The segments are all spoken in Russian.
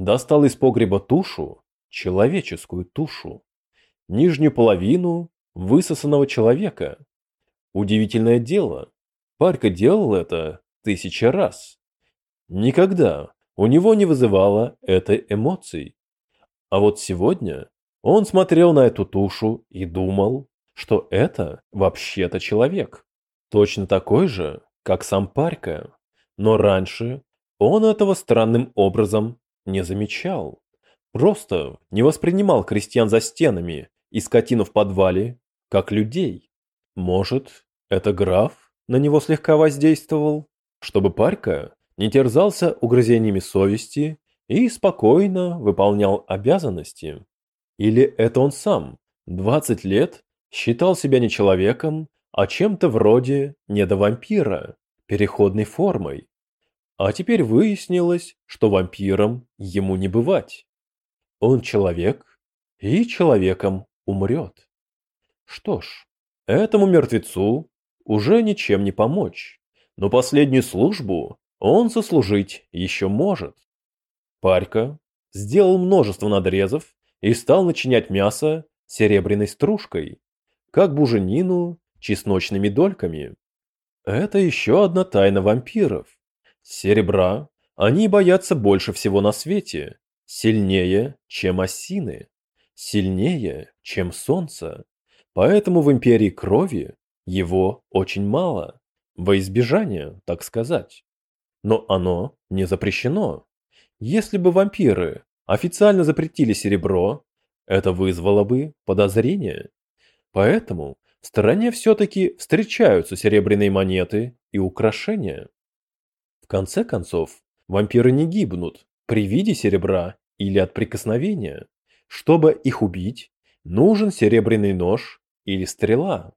достал из погреба тушу, человеческую тушу, нижнюю половину высосанного человека. Удивительное дело, Парька делал это тысячи раз. Никогда у него не вызывало этой эмоций. А вот сегодня он смотрел на эту тушу и думал, что это вообще-то человек. Точно такой же, как сам Парька. Но раньше он этого странным образом не замечал. Просто не воспринимал крестьян за стенами и скотину в подвале, как людей. Может, это граф на него слегка воздействовал, чтобы Парька не терзался угрызениями совести и спокойно выполнял обязанности. Или это он сам, 20 лет, считал себя не человеком, а чем-то вроде недовампира, переходной формой. А теперь выяснилось, что вампиром ему не бывать. Он человек и человеком умрет. Что ж, этому мертвецу уже ничем не помочь, но последнюю службу он сослужить еще может. Парька сделал множество надрезов и стал начинять мясо серебряной стружкой, как буженину чесночными дольками. Это еще одна тайна вампиров. Серебра они боятся больше всего на свете, сильнее, чем осины, сильнее, чем солнце. Поэтому в империи крови его очень мало, во избежание, так сказать. Но оно не запрещено. Если бы вампиры официально запретили серебро, это вызвало бы подозрение. Поэтому в стране все-таки встречаются серебряные монеты и украшения. Конце концов, вампиры не гибнут при виде серебра или от прикосновения. Чтобы их убить, нужен серебряный нож или стрела.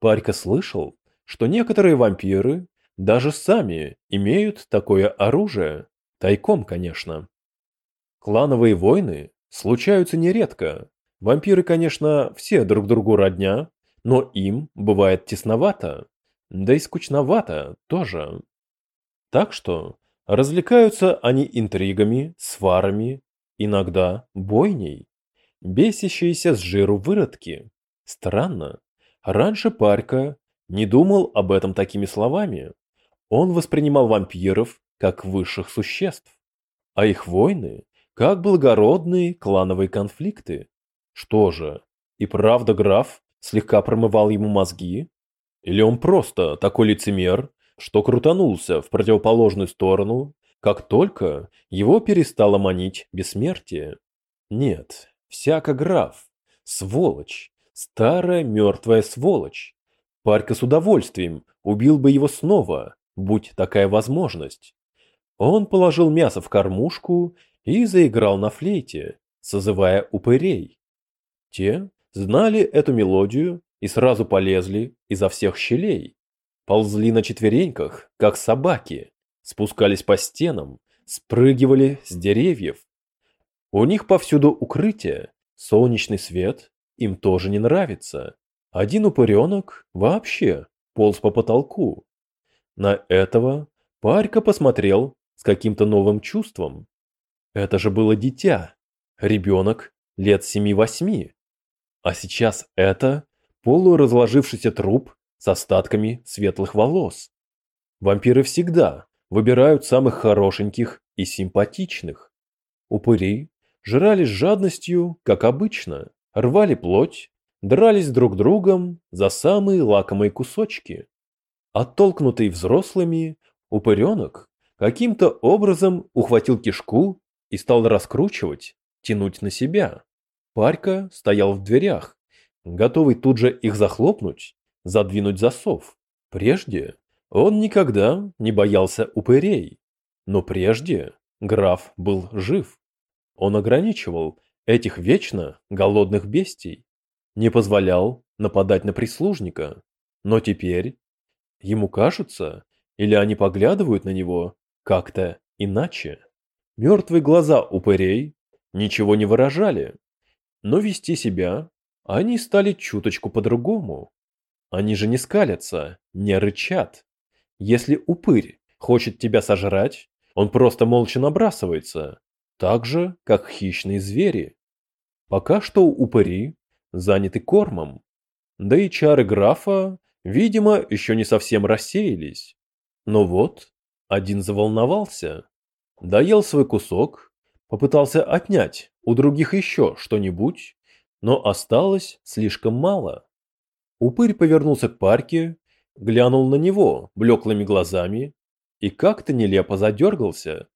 Парька слышал, что некоторые вампиры даже сами имеют такое оружие. Тайком, конечно. Клановые войны случаются нередко. Вампиры, конечно, все друг другу родня, но им бывает тесновато, да и скучновато тоже. Так что развлекаются они интригами, сварами, иногда бойней. Бесящиеся с жиру выродки. Странно. Раньше Парька не думал об этом такими словами. Он воспринимал вампиров как высших существ, а их войны как благородные клановые конфликты. Что же, и правда граф слегка промывал ему мозги? Или он просто такой лицемер, что крутанулся в противоположную сторону, как только его перестало манить бессмертие? Нет, всяко граф, сволочь, старая мертвая сволочь. Парька с удовольствием убил бы его снова, будь такая возможность. Он положил мясо в кормушку и заиграл на флейте, созывая упырей. Те знали эту мелодию и сразу полезли изо всех щелей. Ползли на четвереньках, как собаки, спускались по стенам, спрыгивали с деревьев. У них повсюду укрытие, солнечный свет им тоже не нравится. Один упыренок вообще полз по потолку. На этого Парька посмотрел с каким-то новым чувством. Это же было дитя, ребенок лет семи-восьми. А сейчас это полуразложившийся труп с остатками светлых волос. Вампиры всегда выбирают самых хорошеньких и симпатичных. Упыри жрали с жадностью, как обычно, рвали плоть, дрались друг другом за самые лакомые кусочки. Оттолкнутый взрослыми, упыренок каким-то образом ухватил кишку и стал раскручивать, тянуть на себя. Парька стоял в дверях, готовый тут же их захлопнуть, задвинуть засов. Прежде он никогда не боялся упырей, но прежде граф был жив. Он ограничивал этих вечно голодных бестий, не позволял нападать на прислужника. Но теперь ему кажется, или они поглядывают на него как-то иначе. Мертвые глаза упырей ничего не выражали, но вести себя они стали чуточку по-другому. Они же не скалятся, не рычат. Если упырь хочет тебя сожрать, он просто молча набрасывается. так же, как хищные звери. Пока что упыри заняты кормом, да и чары графа, видимо, еще не совсем рассеялись. Но вот, один заволновался, доел свой кусок, попытался отнять у других еще что-нибудь, но осталось слишком мало. Упырь повернулся к парке, глянул на него блеклыми глазами и как-то нелепо задергался,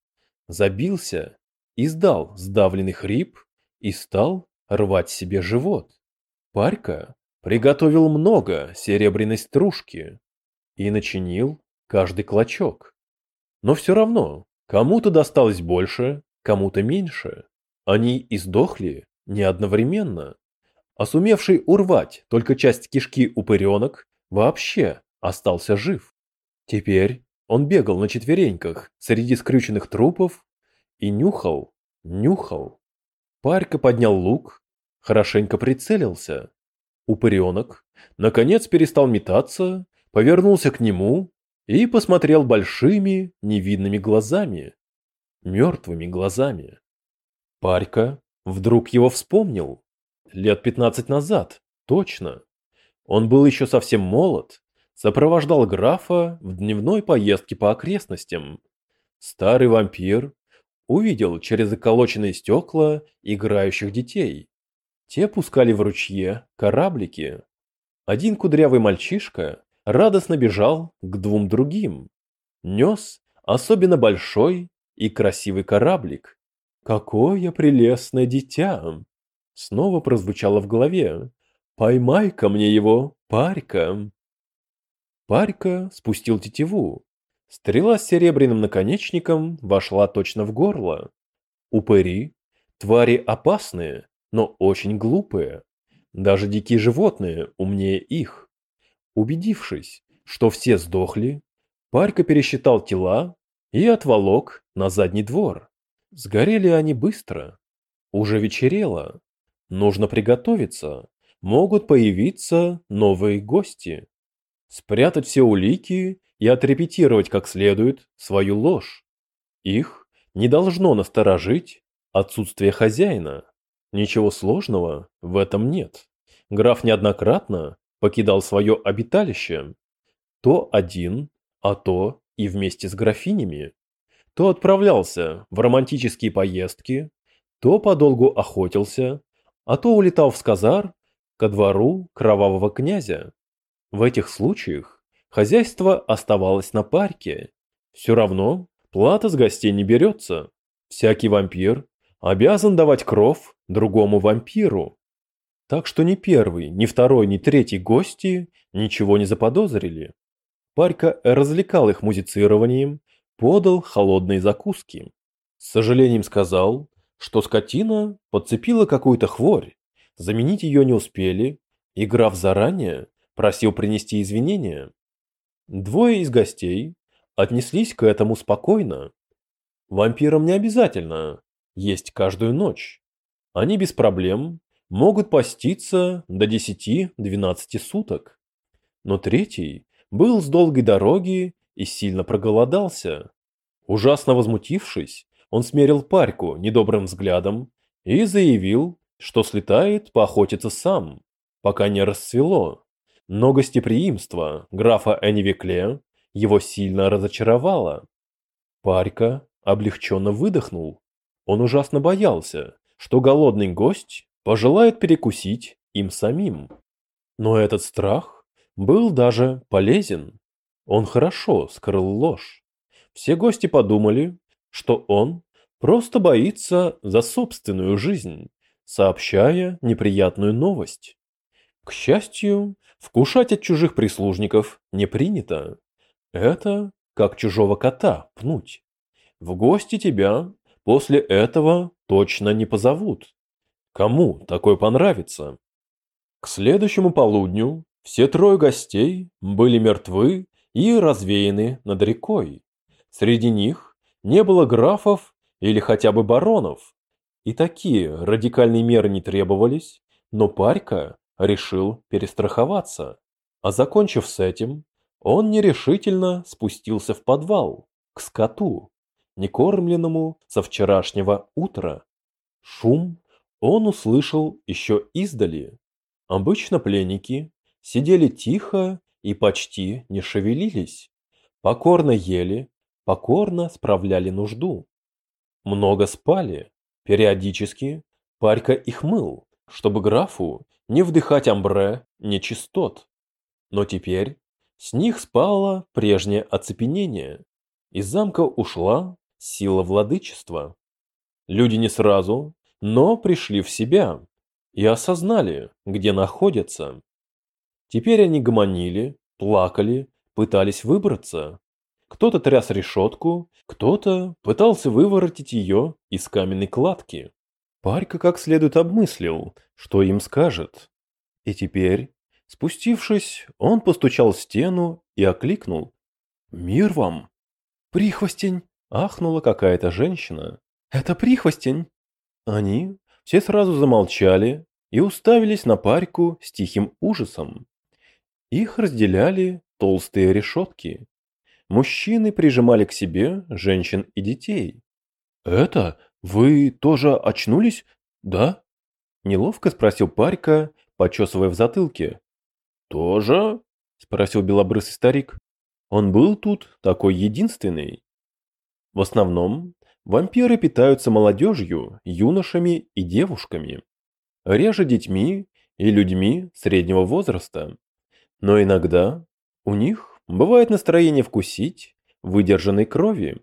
забился, издал сдавленный хрип и стал рвать себе живот. Парька приготовил много серебряной стружки и начинил каждый клочок. Но все равно, кому-то досталось больше, кому-то меньше. Они издохли не одновременно. А сумевший урвать только часть кишки упыренок вообще остался жив. Теперь он бегал на четвереньках среди скрюченных трупов и нюхал, нюхал. Парька поднял лук, хорошенько прицелился. Упыренок, наконец, перестал метаться, повернулся к нему и посмотрел большими невидными глазами, мертвыми глазами. Парька вдруг его вспомнил. Лет пятнадцать назад, точно. Он был еще совсем молод, сопровождал графа в дневной поездке по окрестностям. Старый вампир увидел через околоченные стекла играющих детей. Те пускали в ручье кораблики. Один кудрявый мальчишка радостно бежал к двум другим. Нес особенно большой и красивый кораблик. «Какое прелестное дитя!» Снова прозвучало в голове. «Поймай-ка мне его, парька!» Парька спустил тетиву. Стрела с серебряным наконечником вошла точно в горло. Упыри, твари опасные, но очень глупые. Даже дикие животные умнее их. Убедившись, что все сдохли, Парька пересчитал тела и отволок на задний двор. Сгорели они быстро. Уже вечерело. Нужно приготовиться. Могут появиться новые гости. Спрятать все улики и отрепетировать как следует свою ложь. Их не должно насторожить отсутствие хозяина. Ничего сложного в этом нет. Граф неоднократно покидал свое обиталище. То один, а то и вместе с графинями. То отправлялся в романтические поездки, то подолгу охотился, а то улетал в Сказар ко двору кровавого князя. В этих случаях хозяйство оставалось на парке. Все равно плата с гостей не берется. Всякий вампир обязан давать кров другому вампиру. Так что ни первый, ни второй, ни третий гости ничего не заподозрили. Парька развлекал их музицированием, подал холодные закуски. С сожалением сказал, что скотина подцепила какую-то хворь, заменить ее не успели, и граф заранее просил принести извинения. Двое из гостей отнеслись к этому спокойно. Вампирам не обязательно есть каждую ночь. Они без проблем могут поститься до 10-12 суток. Но третий был с долгой дороги и сильно проголодался. Ужасно возмутившись, он смерил парьку недобрым взглядом и заявил, что слетает поохотиться сам, пока не расцвело. Но гостеприимство графа Энивекле его сильно разочаровало. Парька облегченно выдохнул. Он ужасно боялся, что голодный гость пожелает перекусить им самим. Но этот страх был даже полезен. Он хорошо скрыл ложь. Все гости подумали, что он просто боится за собственную жизнь, сообщая неприятную новость. К счастью, вкушать от чужих прислужников не принято. Это как чужого кота пнуть. В гости тебя После этого точно не позовут. Кому такой понравится? К следующему полудню все трое гостей были мертвы и развеяны над рекой. Среди них не было графов или хотя бы баронов. И такие радикальные меры не требовались, но Парька решил перестраховаться. А закончив с этим, он нерешительно спустился в подвал, к скоту. некормленному со вчерашнего утра. Шум он услышал еще издали. Обычно пленники сидели тихо и почти не шевелились, покорно ели, покорно справляли нужду. Много спали, периодически Парька их мыл, чтобы графу не вдыхать амбре нечистот. Но теперь с них спало прежнее оцепенение. Из замка ушла сила владычества. Люди не сразу, но пришли в себя и осознали, где находятся. Теперь они гомонили, плакали, пытались выбраться. Кто-то тряс решетку, кто-то пытался выворотить ее из каменной кладки. Парька как следует обмыслил, что им скажет. И теперь, спустившись, он постучал в стену и окликнул. «Мир вам!» «Прихвостень!» – ахнула какая-то женщина. «Это прихвостень!» Они все сразу замолчали и уставились на Парьку с тихим ужасом. Их разделяли толстые решетки. Мужчины прижимали к себе женщин и детей. «Это вы тоже очнулись, да?» Неловко спросил Парька, почесывая в затылке. «Тоже?» – спросил белобрысый старик. Он был тут такой единственный. В основном вампиры питаются молодежью, юношами и девушками. Реже детьми и людьми среднего возраста. Но иногда у них бывает настроение вкусить выдержанной крови.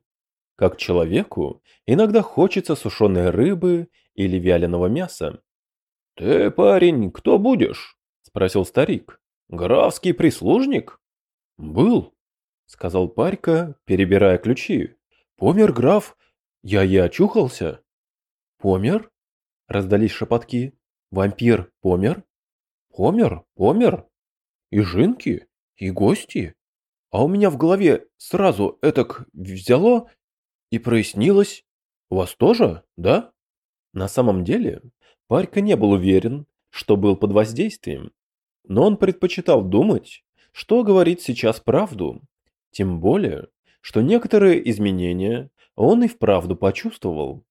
Как человеку иногда хочется сушеной рыбы или вяленого мяса. «Ты, парень, кто будешь?» – спросил старик. «Графский прислужник?» «Был», – сказал Парька, перебирая ключи. «Помер граф. Я и очухался». «Помер?» – раздались шепотки. «Вампир помер?» «Помер, помер. И жинки, и гости. А у меня в голове сразу этак взяло и прояснилось. У вас тоже, да? На самом деле, Парька не был уверен, что был под воздействием. Но он предпочитал думать, что говорит сейчас правду. Тем более, что некоторые изменения он и вправду почувствовал.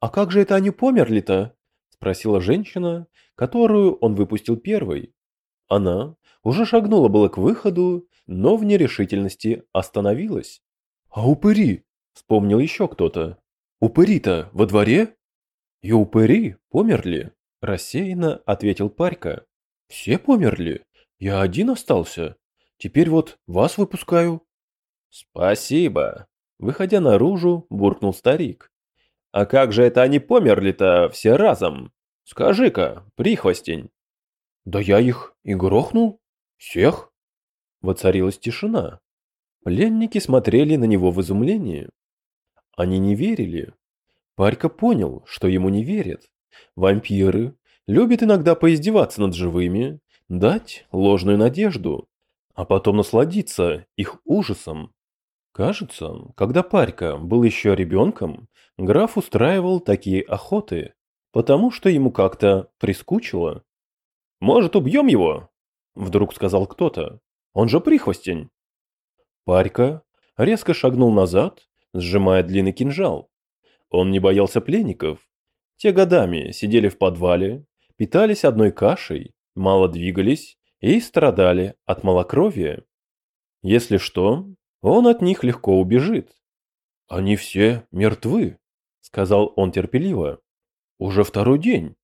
«А как же это они померли-то?» – спросила женщина, которую он выпустил первой. Она уже шагнула было к выходу, но в нерешительности остановилась. «А упыри?» Вспомнил еще кто-то. «Упыри-то во дворе?» «И упыри померли», – рассеянно ответил Парька. «Все померли. Я один остался. Теперь вот вас выпускаю». «Спасибо», – выходя наружу, буркнул старик. «А как же это они померли-то все разом? Скажи-ка, прихвостень». «Да я их и грохнул. Всех». Воцарилась тишина. Пленники смотрели на него в изумлении. Они не верили. Парька понял, что ему не верят. Вампиры любят иногда поиздеваться над живыми, дать ложную надежду, а потом насладиться их ужасом. Кажется, когда Парька был еще ребенком, граф устраивал такие охоты, потому что ему как-то прискучило. «Может, убьем его?» – вдруг сказал кто-то. «Он же прихвостень». Парька резко шагнул назад сжимая длинный кинжал. Он не боялся пленников. Те годами сидели в подвале, питались одной кашей, мало двигались и страдали от малокровия. Если что, он от них легко убежит. «Они все мертвы», — сказал он терпеливо. «Уже второй день.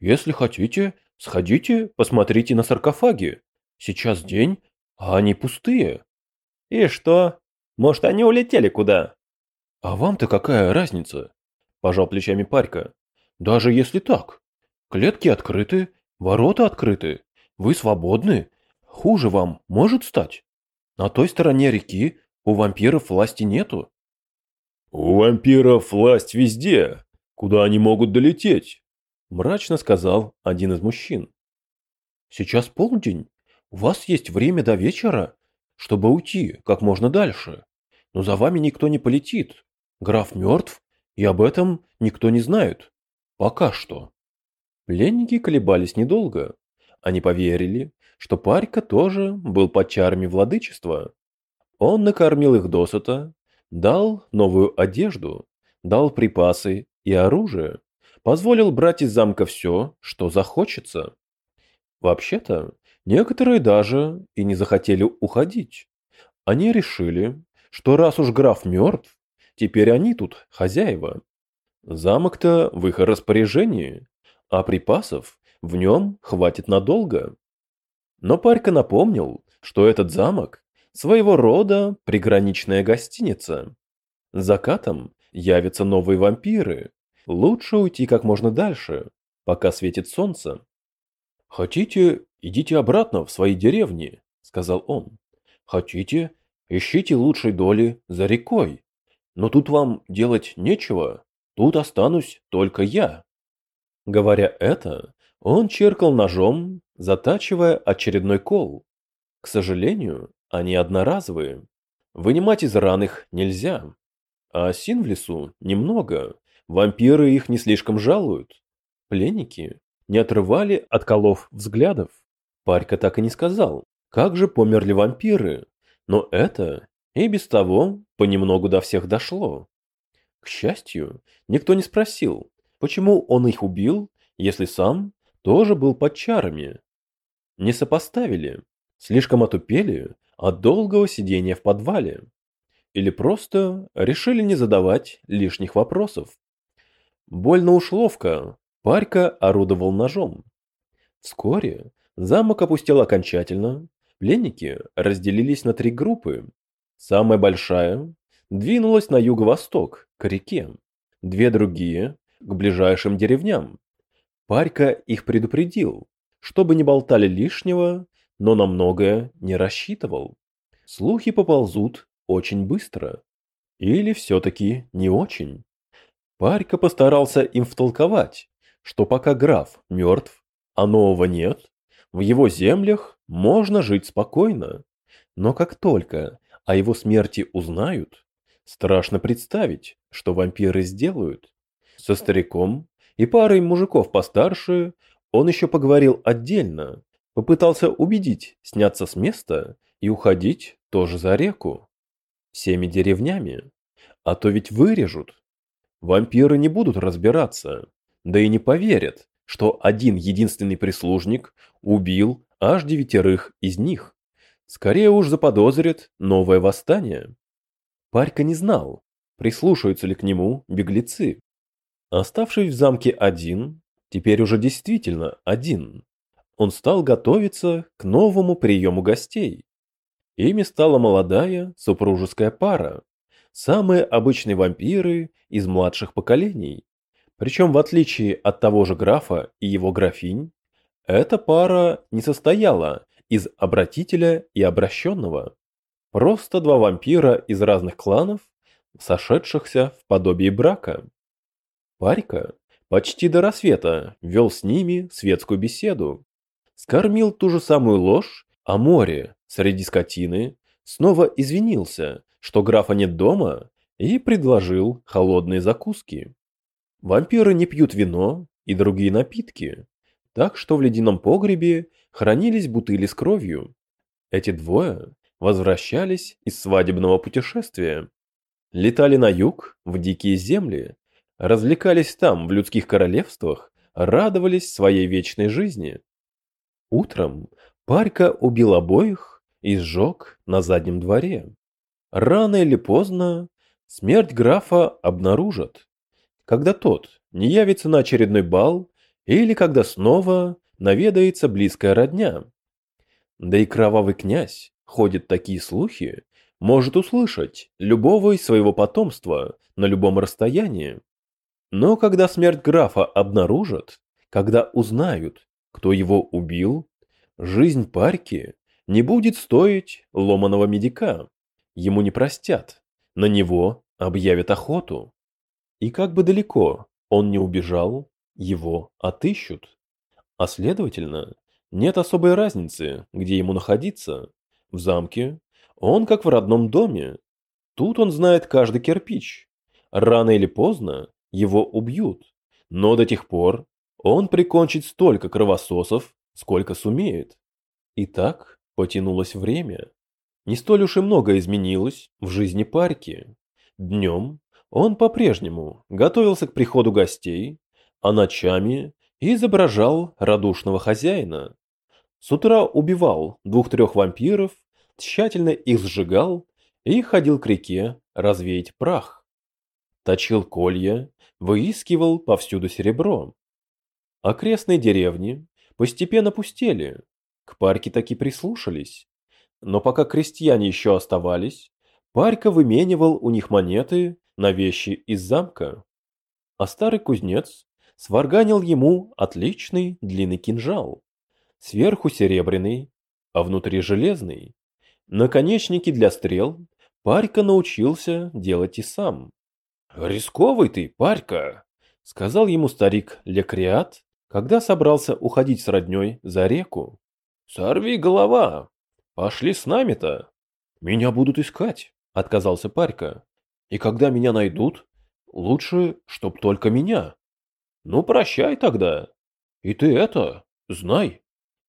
Если хотите, сходите, посмотрите на саркофаги. Сейчас день, а они пустые». «И что? Может, они улетели куда?» «А вам-то какая разница?» – пожал плечами Парька. «Даже если так. Клетки открыты, ворота открыты, вы свободны. Хуже вам может стать. На той стороне реки у вампиров власти нету». «У вампиров власть везде, куда они могут долететь», – мрачно сказал один из мужчин. «Сейчас полдень. У вас есть время до вечера, чтобы уйти как можно дальше. Но за вами никто не полетит. Граф мертв, и об этом никто не знает. Пока что. Пленники колебались недолго. Они поверили, что Парька тоже был под чарами владычества. Он накормил их досыта, Дал новую одежду, дал припасы и оружие, позволил брать из замка все, что захочется. Вообще-то, некоторые даже и не захотели уходить. Они решили, что раз уж граф мертв, теперь они тут хозяева. Замок-то в их распоряжении, а припасов в нем хватит надолго. Но Парька напомнил, что этот замок своего рода приграничная гостиница. Закатом явятся новые вампиры. Лучше уйти как можно дальше, пока светит солнце. «Хотите, идите обратно в свои деревни», — сказал он. «Хотите, ищите лучшей доли за рекой. Но тут вам делать нечего, тут останусь только я». Говоря это, он черкал ножом, затачивая очередной кол. К сожалению, они одноразовые. Вынимать из ран их нельзя. А осин в лесу немного. Вампиры их не слишком жалуют. Пленники не отрывали от колов взглядов. Парька так и не сказал, как же померли вампиры. Но это и без того понемногу до всех дошло. К счастью, никто не спросил, почему он их убил, если сам тоже был под чарами. Не сопоставили, слишком отупели от долгого сидения в подвале. Или просто решили не задавать лишних вопросов. Больно уж ловко Парька орудовал ножом. Вскоре замок опустел окончательно, пленники разделились на три группы. Самая большая двинулась на юго-восток, к реке, две другие – к ближайшим деревням, Парька их предупредил, чтобы не болтали лишнего, но на многое не рассчитывал. Слухи поползут очень быстро. Или все-таки не очень. Парька постарался им втолковать, что пока граф мертв, а нового нет, в его землях можно жить спокойно. Но как только о его смерти узнают, страшно представить, что вампиры сделают. Со стариком и парой мужиков постарше он еще поговорил отдельно, попытался убедить сняться с места и уходить тоже за реку. Всеми деревнями. А то ведь вырежут. Вампиры не будут разбираться, да и не поверят, что один единственный прислужник убил аж девятерых из них. Скорее уж заподозрят новое восстание. Парька не знал, прислушаются ли к нему беглецы. Оставшись в замке один, теперь уже действительно один, он стал готовиться к новому приему гостей. Ими стала молодая супружеская пара, самые обычные вампиры из младших поколений. Причем в отличие от того же графа и его графинь, эта пара не состояла из обратителя и обращенного. Просто два вампира из разных кланов, сошедшихся в подобие брака. Парька почти до рассвета вел с ними светскую беседу. Скормил ту же самую ложь о море среди скотины, снова извинился, что графа нет дома, и предложил холодные закуски. Вампиры не пьют вино и другие напитки, так что в ледяном погребе хранились бутыли с кровью. Эти двое возвращались из свадебного путешествия. Летали на юг, в дикие земли, развлекались там, в людских королевствах, радовались своей вечной жизни. Утром Парька убил обоих и сжег на заднем дворе. Рано или поздно смерть графа обнаружат, когда тот не явится на очередной бал или когда снова наведается близкая родня. Да и кровавый князь, ходят такие слухи, может услышать любого из своего потомства на любом расстоянии. Но когда смерть графа обнаружат, когда узнают, кто его убил, жизнь парки не будет стоить ломаного медика. Ему не простят, на него объявят охоту. И как бы далеко он не убежал, его отыщут. А следовательно, нет особой разницы, где ему находиться. В замке он как в родном доме. Тут он знает каждый кирпич. Рано или поздно его убьют. Но до тех пор он прикончит столько кровососов, сколько сумеет. И так потянулось время. Не столь уж и много изменилось в жизни парки. Днем он по-прежнему готовился к приходу гостей, а ночами изображал радушного хозяина. С утра убивал двух-трех вампиров, тщательно их сжигал и ходил к реке развеять прах. Точил колья, выискивал повсюду серебро. Окрестные деревни постепенно пустели, к парке таки прислушались. Но пока крестьяне еще оставались, Парька выменивал у них монеты на вещи из замка. А старый кузнец сварганил ему отличный длинный кинжал. Сверху серебряный, а внутри железный. Наконечники для стрел Парька научился делать и сам. «Рисковый ты, Парька!» — сказал ему старик Лекриат, когда собрался уходить с роднёй за реку. «Сорви голова! Пошли с нами-то!» «Меня будут искать!» — отказался Парька. «И когда меня найдут, лучше, чтоб только меня». «Ну, прощай тогда. И ты это, знай,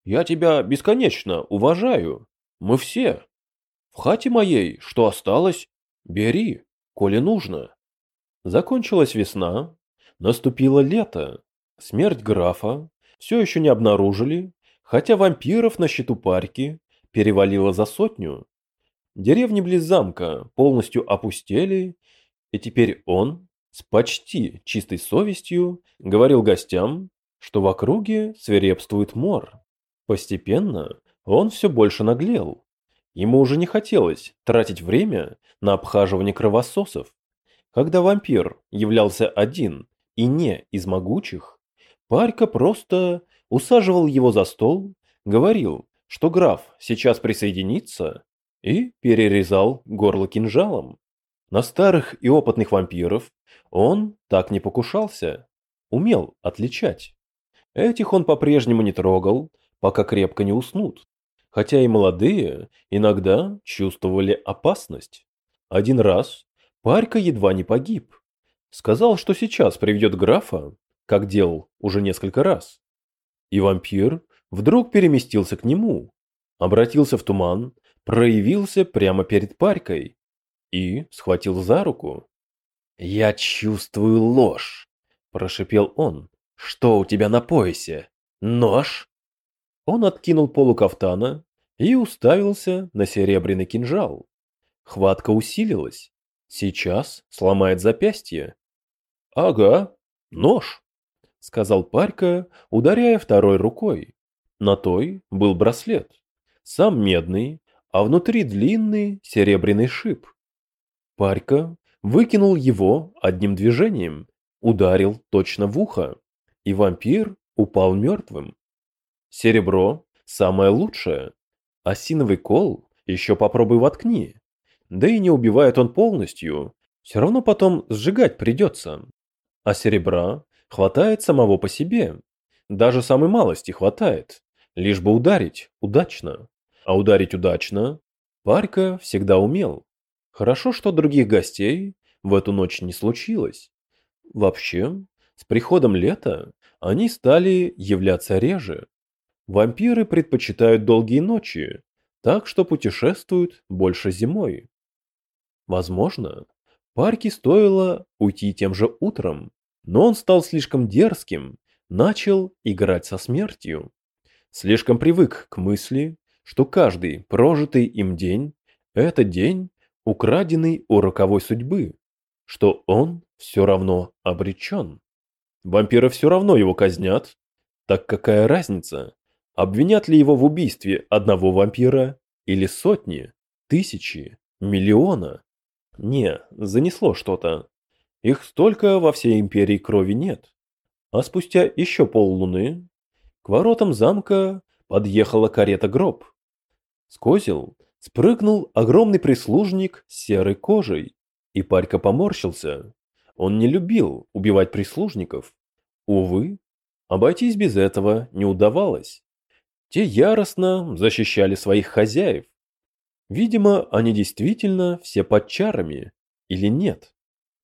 я тебя бесконечно уважаю. Мы все. В хате моей, что осталось, бери, коли нужно». Закончилась весна, наступило лето. Смерть графа все еще не обнаружили, хотя вампиров на счету парки перевалило за сотню. Деревни близ замка полностью опустели, и теперь он с почти чистой совестью говорил гостям, что в округе свирепствует мор. Постепенно он все больше наглел. Ему уже не хотелось тратить время на обхаживание кровососов. Когда вампир являлся один и не из могучих, Парька просто усаживал его за стол, говорил, что граф сейчас присоединится, и перерезал горло кинжалом. На старых и опытных вампиров он так не покушался, умел отличать. Этих он по-прежнему не трогал, пока крепко не уснут, хотя и молодые иногда чувствовали опасность. Один раз Парька едва не погиб. Сказал, что сейчас приведет графа, как делал уже несколько раз. И вампир вдруг переместился к нему, обратился в туман, проявился прямо перед Парькой и схватил за руку. «Я чувствую ложь», – прошипел он. «Что у тебя на поясе? Нож?» Он откинул полу кафтана и уставился на серебряный кинжал. Хватка усилилась. Сейчас сломает запястье. Ага, нож, сказал Парька, ударяя второй рукой. На той был браслет. Сам медный, а внутри длинный серебряный шип. Парька выкинул его одним движением, ударил точно в ухо, и вампир упал мертвым. Серебро самое лучшее, осиновый кол еще попробуй воткни. Да и не убивает он полностью, все равно потом сжигать придется. А серебра хватает самого по себе. Даже самой малости хватает, лишь бы ударить удачно. А ударить удачно Парька всегда умел. Хорошо, что других гостей в эту ночь не случилось. Вообще, с приходом лета они стали являться реже. Вампиры предпочитают долгие ночи, так что путешествуют больше зимой. Возможно, Парке стоило уйти тем же утром, но он стал слишком дерзким, начал играть со смертью. Слишком привык к мысли, что каждый прожитый им день – это день, украденный у роковой судьбы, что он все равно обречен. Вампиры все равно его казнят, так какая разница, обвинят ли его в убийстве одного вампира или сотни, тысячи, миллиона. Не, занесло что-то. Их столько во всей империи крови нет. А спустя еще поллуны к воротам замка подъехала карета-гроб. С спрыгнул огромный прислужник с серой кожей, и Парька поморщился. Он не любил убивать прислужников. Увы, обойтись без этого не удавалось. Те яростно защищали своих хозяев. Видимо, они действительно все под чарами, или нет.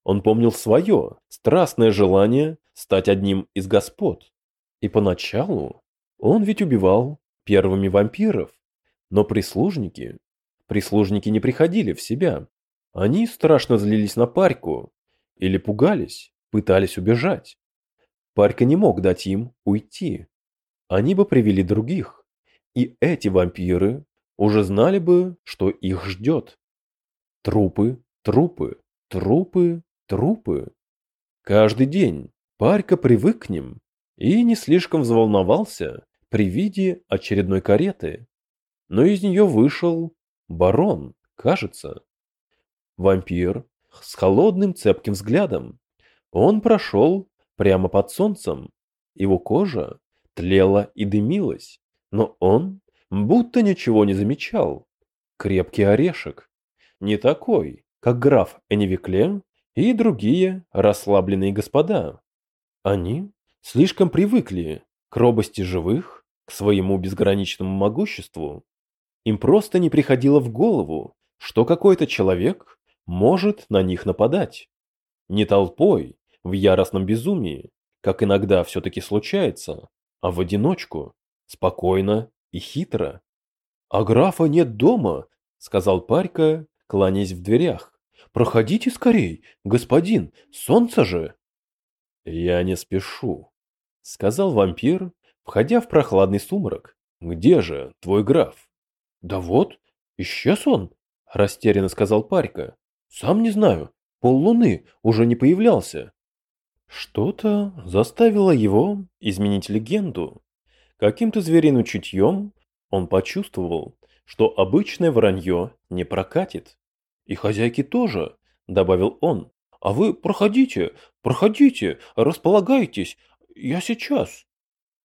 Он помнил свое, страстное желание стать одним из господ. И поначалу он ведь убивал первыми вампиров, но прислужники, прислужники не приходили в себя. Они страшно злились на Парьку или пугались, пытались убежать. Парька не мог дать им уйти. Они бы привели других, и эти вампиры уже знали бы, что их ждет. Трупы, трупы, трупы, трупы. Каждый день Парька привык к ним и не слишком взволновался при виде очередной кареты. Но из нее вышел барон, кажется. Вампир с холодным цепким взглядом. Он прошел прямо под солнцем. Его кожа тлела и дымилась, но он будто ничего не замечал. Крепкий орешек. Не такой, как граф Энивиклем и другие расслабленные господа. Они слишком привыкли к робости живых, к своему безграничному могуществу. Им просто не приходило в голову, что какой-то человек может на них нападать. Не толпой, в яростном безумии, как иногда все-таки случается, а в одиночку, спокойно и хитро. «А графа нет дома», — сказал Парька, кланяясь в дверях. «Проходите скорей, господин, солнце же!» «Я не спешу», — сказал вампир, входя в прохладный сумрак. «Где же твой граф?» «Да вот, исчез он», — растерянно сказал Парька. Сам не знаю, поллуны уже не появлялся. Что-то заставило его изменить легенду. Каким-то звериным чутьем он почувствовал, что обычное вранье не прокатит. И хозяйки тоже, добавил он. А вы проходите, проходите, располагайтесь, я сейчас.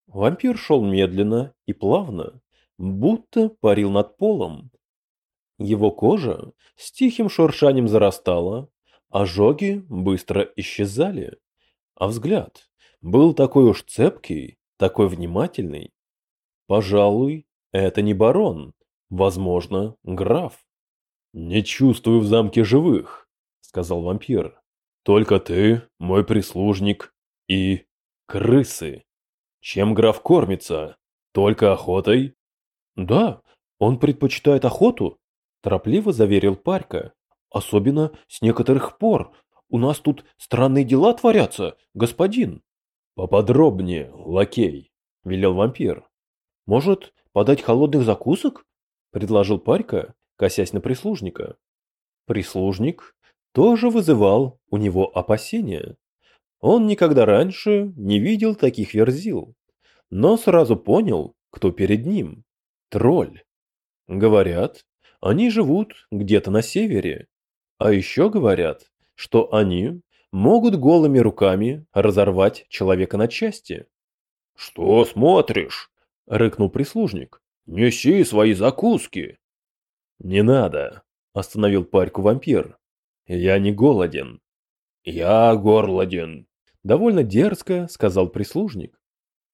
Вампир шел медленно и плавно, будто парил над полом, его кожа с тихим шуршанием зарастала, ожоги быстро исчезали, а взгляд был такой уж цепкий, такой внимательный. Пожалуй, это не барон, возможно, граф. «Не чувствую в замке живых», — сказал вампир. «Только ты, мой прислужник, и крысы. Чем граф кормится? Только охотой?» «Да, он предпочитает охоту торопливо заверил Парька. Особенно с некоторых пор. У нас тут странные дела творятся, господин. Поподробнее, лакей, велел вампир. Может, подать холодных закусок? предложил Парька, косясь на прислужника. Прислужник тоже вызывал у него опасения. Он никогда раньше не видел таких верзил, но сразу понял, кто перед ним. Тролль. Говорят, они живут где-то на севере. А еще говорят, что они могут голыми руками разорвать человека на части. «Что смотришь?» – рыкнул прислужник. «Неси свои закуски!» «Не надо!» – остановил парьку вампир. «Я не голоден». «Я горлоден!» – довольно дерзко сказал прислужник.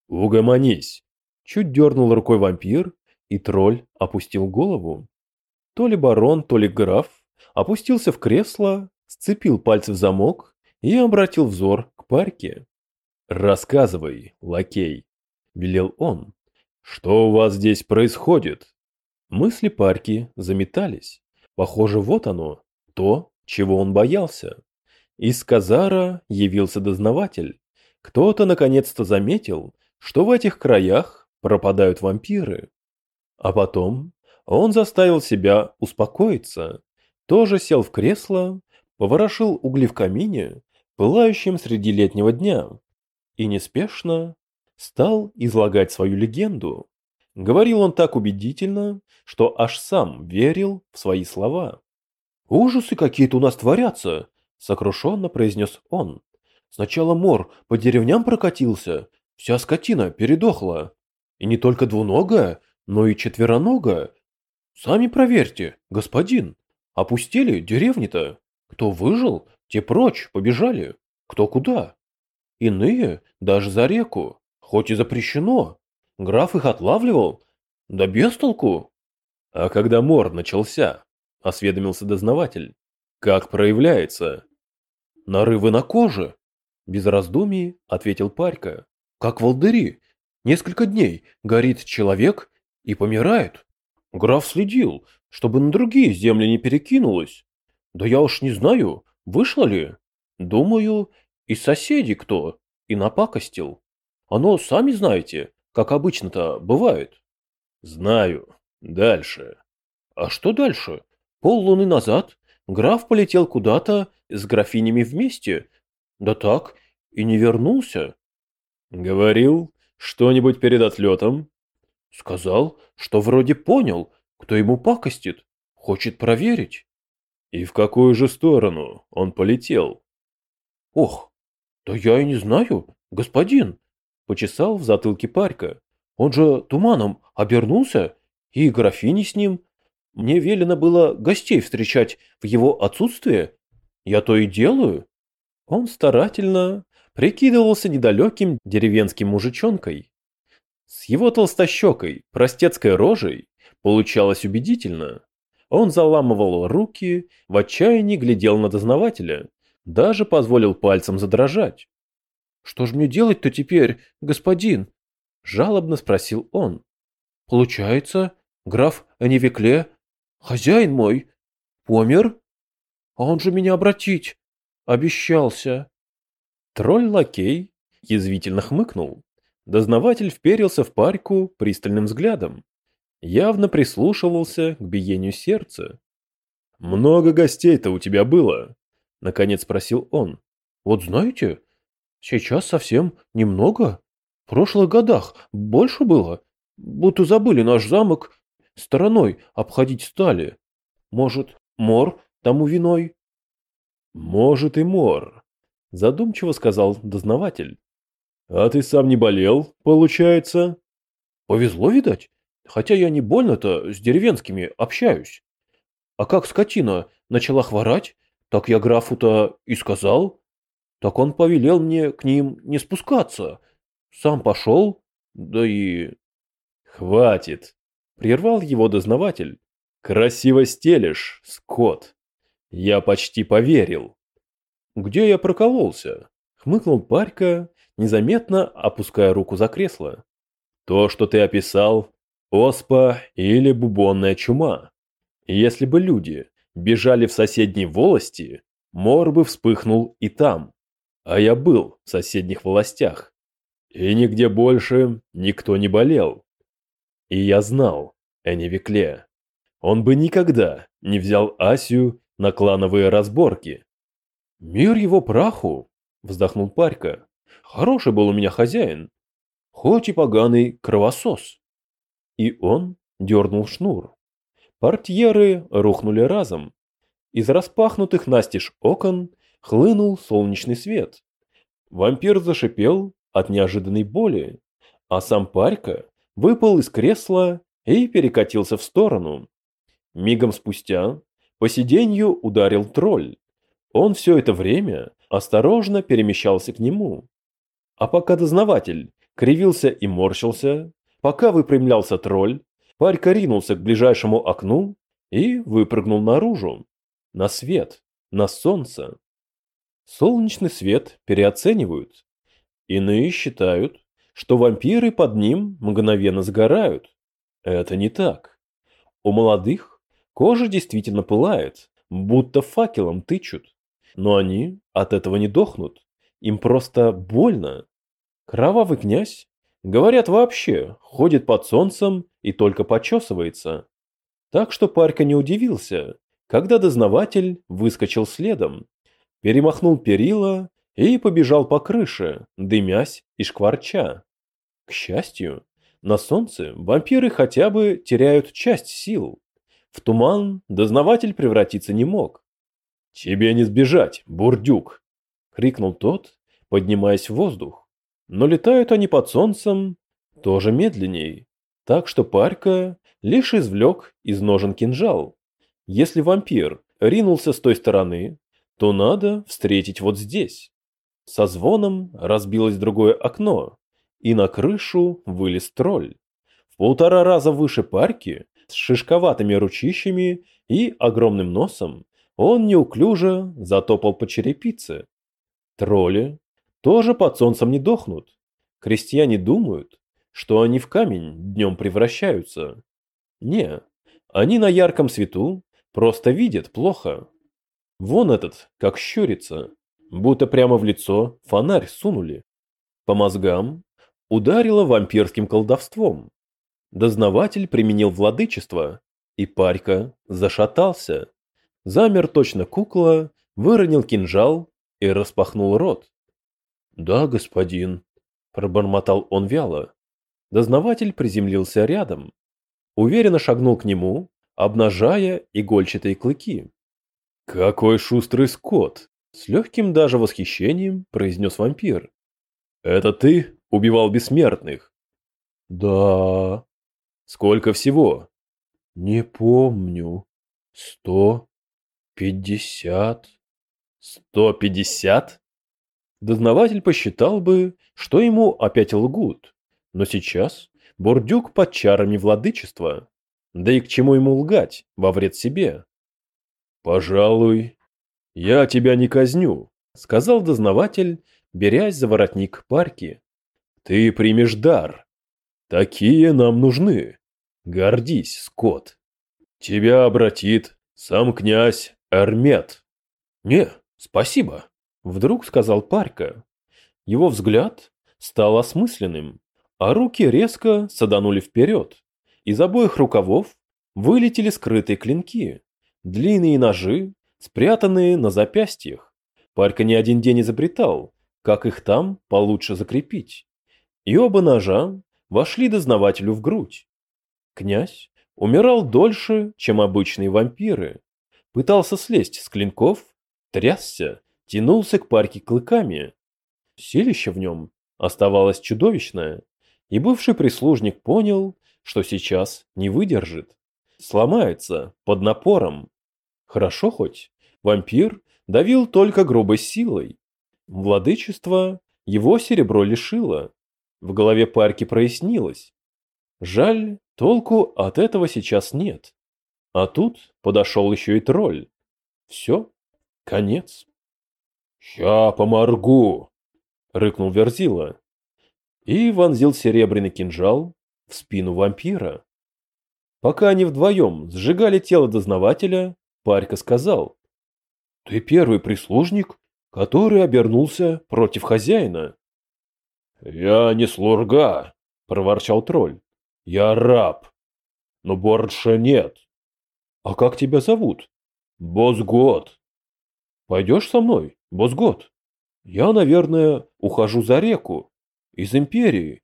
«Угомонись!» – чуть дернул рукой вампир, и тролль опустил голову. То ли барон, то ли граф опустился в кресло, сцепил пальцы в замок и обратил взор к парке. «Рассказывай, лакей», — велел он, — «что у вас здесь происходит?» Мысли парки заметались. Похоже, вот оно, то, чего он боялся. Из Казара явился дознаватель. Кто-то наконец-то заметил, что в этих краях пропадают вампиры. А потом он заставил себя успокоиться, тоже сел в кресло, поворошил угли в камине, пылающем среди летнего дня, и неспешно стал излагать свою легенду. Говорил он так убедительно, что аж сам верил в свои слова. «Ужасы какие-то у нас творятся!» — сокрушенно произнес он. «Сначала мор по деревням прокатился, вся скотина передохла. И не только двуногая, но и четвероногая, Сами проверьте, господин. Опустили деревни-то. Кто выжил, те прочь побежали. Кто куда. Иные даже за реку, хоть и запрещено. Граф их отлавливал. Да без толку. А когда мор начался, осведомился дознаватель. Как проявляется? Нарывы на коже. Без раздумий ответил Парька. Как волдыри. Несколько дней горит человек и помирает. Граф следил, чтобы на другие земли не перекинулось. Да я уж не знаю, вышло ли. Думаю, из соседей кто и напакостил. Оно, сами знаете, как обычно-то бывает. Знаю. Дальше. А что дальше? Пол луны назад граф полетел куда-то с графинями вместе. Да так, и не вернулся. Говорил что-нибудь перед отлетом? Сказал, что вроде понял, кто ему пакостит. Хочет проверить. И в какую же сторону он полетел? Ох, да я и не знаю, господин. Почесал в затылке парька. Он же туманом обернулся, и графини с ним. Мне велено было гостей встречать в его отсутствие. Я то и делаю. Он старательно прикидывался недалеким деревенским мужичонкой. С его толстощекой, простецкой рожей получалось убедительно. Он заламывал руки, в отчаянии глядел на дознавателя, даже позволил пальцем задрожать. «Что ж мне делать-то теперь, господин?» – жалобно спросил он. «Получается, граф Аневекле, хозяин мой, помер? А он же меня обратить обещался». Тролль-лакей язвительно хмыкнул. Дознаватель вперился в парьку пристальным взглядом. Явно прислушивался к биению сердца. «Много гостей-то у тебя было?» — наконец спросил он. «Вот знаете, сейчас совсем немного. В прошлых годах больше было. Будто забыли наш замок, стороной обходить стали. Может, мор тому виной?» «Может и мор», — задумчиво сказал дознаватель. «А ты сам не болел, получается?» «Повезло, видать, хотя я не больно-то с деревенскими общаюсь. А как скотина начала хворать, так я графу-то и сказал. Так он повелел мне к ним не спускаться. Сам пошел, да и... Хватит, прервал его дознаватель. Красиво стелешь, скот. Я почти поверил. Где я прокололся? Хмыкнул Парька, незаметно опуская руку за кресло. То, что ты описал, оспа или бубонная чума. Если бы люди бежали в соседние волости, мор бы вспыхнул и там. А я был в соседних властях. И нигде больше никто не болел. И я знал Энни Он бы никогда не взял Асию на клановые разборки. «Мир его праху!» – вздохнул Парька. «Хороший был у меня хозяин, хоть и поганый кровосос». И он дернул шнур. Портьеры рухнули разом. Из распахнутых настежь окон хлынул солнечный свет. Вампир зашипел от неожиданной боли, а сам Парька выпал из кресла и перекатился в сторону. Мигом спустя по сиденью ударил тролль. Он все это время осторожно перемещался к нему. А пока дознаватель кривился и морщился, пока выпрямлялся тролль, Парька ринулся к ближайшему окну и выпрыгнул наружу. На свет, на солнце. Солнечный свет переоценивают. Иные считают, что вампиры под ним мгновенно сгорают. Это не так. У молодых кожа действительно пылает, будто факелом тычут. Но они от этого не дохнут. Им просто больно. Кровавый князь Говорят, вообще ходит под солнцем и только почесывается. Так что Парька не удивился, когда дознаватель выскочил следом, перемахнул перила и побежал по крыше, дымясь и шкварча. К счастью, на солнце вампиры хотя бы теряют часть сил. В туман дознаватель превратиться не мог. «Тебе не сбежать, бурдюк!» — крикнул тот, поднимаясь в воздух но летают они под солнцем тоже медленней, так что Парька лишь извлек из ножен кинжал. Если вампир ринулся с той стороны, то надо встретить вот здесь. Со звоном разбилось другое окно, и на крышу вылез тролль. В полтора раза выше парки, с шишковатыми ручищами и огромным носом, он неуклюже затопал по черепице. Тролли тоже под солнцем не дохнут. Крестьяне думают, что они в камень днем превращаются. Не, они на ярком свету просто видят плохо. Вон этот, как щурится, будто прямо в лицо фонарь сунули. По мозгам ударило вампирским колдовством. Дознаватель применил владычество, и парька зашатался. Замер точно кукла, выронил кинжал и распахнул рот. «Да, господин», — пробормотал он вяло. Дознаватель приземлился рядом. Уверенно шагнул к нему, обнажая игольчатые клыки. «Какой шустрый скот!» — с легким даже восхищением произнес вампир. «Это ты убивал бессмертных?» «Да...» «Сколько всего?» «Не помню. Сто пятьдесят...» «Сто пятьдесят?» Дознаватель посчитал бы, что ему опять лгут, но сейчас Бурдюк под чарами владычества. Да и к чему ему лгать во вред себе? «Пожалуй, я тебя не казню», — сказал дознаватель, берясь за воротник парки. «Ты примешь дар. Такие нам нужны. Гордись, скот. Тебя обратит сам князь Эрмет». «Не, спасибо», — вдруг сказал Парка. Его взгляд стал осмысленным, а руки резко саданули вперед. Из обоих рукавов вылетели скрытые клинки, длинные ножи, спрятанные на запястьях. Парка не один день изобретал, как их там получше закрепить. И оба ножа вошли дознавателю в грудь. Князь умирал дольше, чем обычные вампиры. Пытался слезть с клинков, трясся, тянулся к парке клыками. Силище в нем оставалось чудовищное, и бывший прислужник понял, что сейчас не выдержит. Сломается под напором. Хорошо хоть, вампир давил только грубой силой. Владычество его серебро лишило. В голове парки прояснилось. Жаль, толку от этого сейчас нет. А тут подошел еще и тролль. Все, конец. «Ща поморгу!» — рыкнул Верзила и вонзил серебряный кинжал в спину вампира. Пока они вдвоем сжигали тело дознавателя, Парька сказал. «Ты первый прислужник, который обернулся против хозяина». «Я не слуга», — проворчал тролль. «Я раб. Но больше нет». «А как тебя зовут?» «Босгот». «Пойдешь со мной, Босгот?» «Я, наверное, ухожу за реку из империи.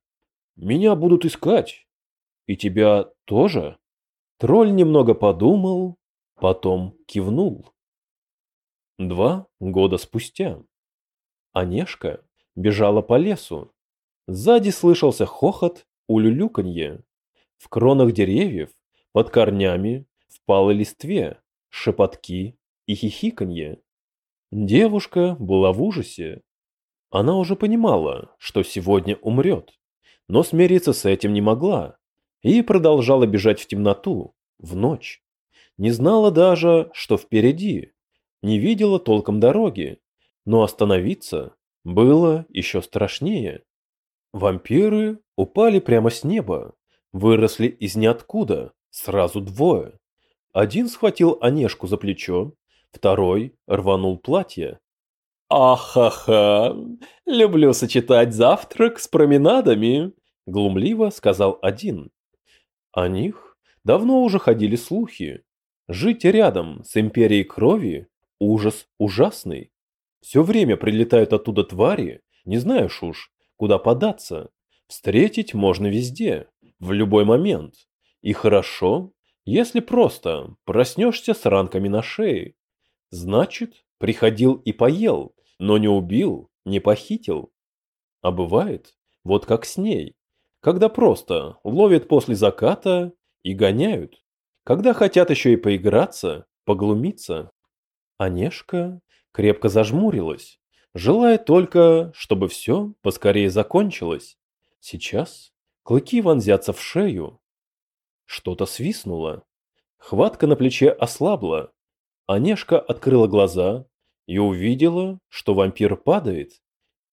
Меня будут искать. И тебя тоже? Тролль немного подумал, потом кивнул. Два года спустя. Онежка бежала по лесу. Сзади слышался хохот, улюлюканье. В кронах деревьев, под корнями, в палой листве, шепотки и хихиканье. Девушка была в ужасе. Она уже понимала, что сегодня умрет, но смириться с этим не могла и продолжала бежать в темноту, в ночь. Не знала даже, что впереди, не видела толком дороги, но остановиться было еще страшнее. Вампиры упали прямо с неба, выросли из ниоткуда, сразу двое. Один схватил Онежку за плечо, второй рванул платье, «Ахаха! Люблю сочетать завтрак с променадами!» — глумливо сказал один. О них давно уже ходили слухи. Жить рядом с империей крови — ужас ужасный. Все время прилетают оттуда твари, не знаешь уж, куда податься. Встретить можно везде, в любой момент. И хорошо, если просто проснешься с ранками на шее. Значит, приходил и поел, но не убил, не похитил. А бывает, вот как с ней, когда просто ловят после заката и гоняют, когда хотят еще и поиграться, поглумиться. Онежка крепко зажмурилась, желая только, чтобы все поскорее закончилось. Сейчас клыки вонзятся в шею. Что-то свистнуло. Хватка на плече ослабла. Онежка открыла глаза и увидела, что вампир падает.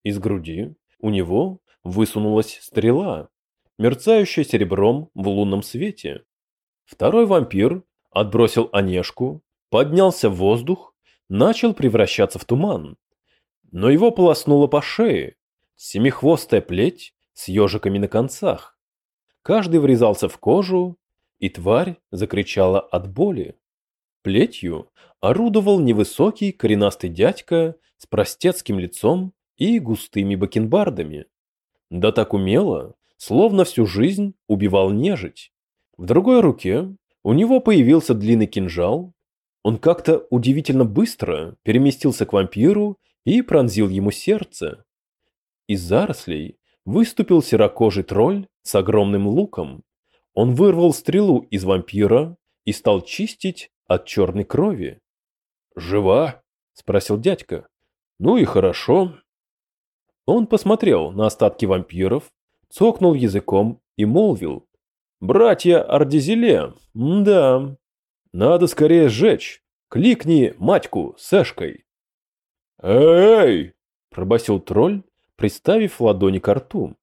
Из груди у него высунулась стрела, мерцающая серебром в лунном свете. Второй вампир отбросил Онежку, поднялся в воздух, начал превращаться в туман. Но его полоснуло по шее, семихвостая плеть с ежиками на концах. Каждый врезался в кожу, и тварь закричала от боли. Плетью орудовал невысокий коренастый дядька с простецким лицом и густыми бакенбардами. Да так умело, словно всю жизнь убивал нежить. В другой руке у него появился длинный кинжал. Он как-то удивительно быстро переместился к вампиру и пронзил ему сердце. Из зарослей выступил серокожий тролль с огромным луком. Он вырвал стрелу из вампира и стал чистить от черной крови. «Жива?» – спросил дядька. «Ну и хорошо». Он посмотрел на остатки вампиров, цокнул языком и молвил. «Братья Ардизеле, да, надо скорее сжечь. Кликни матьку с Эшкой». «Эй!» – пробасил тролль, приставив ладони к рту.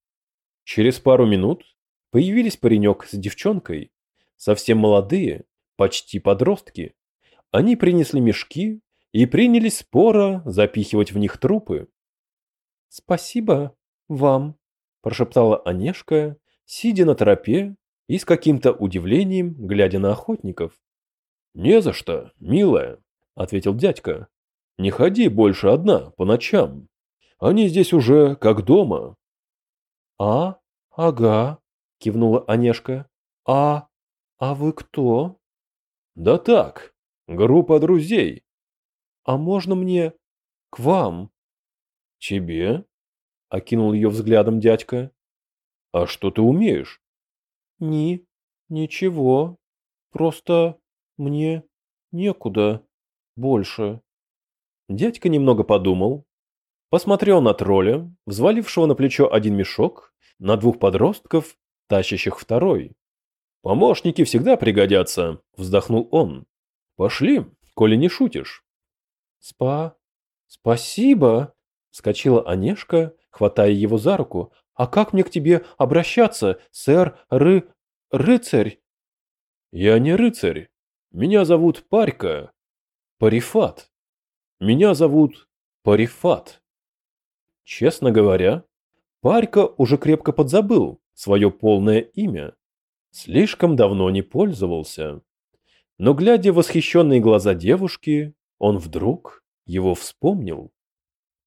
Через пару минут появились паренек с девчонкой, совсем молодые, почти подростки. Они принесли мешки и принялись споро запихивать в них трупы. «Спасибо вам», – прошептала Онежка, сидя на тропе и с каким-то удивлением глядя на охотников. «Не за что, милая», – ответил дядька. «Не ходи больше одна по ночам. Они здесь уже как дома». «А, ага», – кивнула Онежка. «А, а вы кто?» «Да так, группа друзей». «А можно мне к вам?» «Тебе?» – окинул ее взглядом дядька. «А что ты умеешь?» «Ни, ничего. Просто мне некуда больше». Дядька немного подумал, посмотрел на тролля, взвалившего на плечо один мешок, на двух подростков, тащащих второй. «Помощники всегда пригодятся», – вздохнул он. «Пошли, коли не шутишь». «Спа... спасибо!» – вскочила Онежка, хватая его за руку. «А как мне к тебе обращаться, сэр Ры... рыцарь?» «Я не рыцарь. Меня зовут Парька. Парифат. Меня зовут Парифат». Честно говоря, Парька уже крепко подзабыл свое полное имя. Слишком давно не пользовался. Но глядя в восхищенные глаза девушки, он вдруг его вспомнил.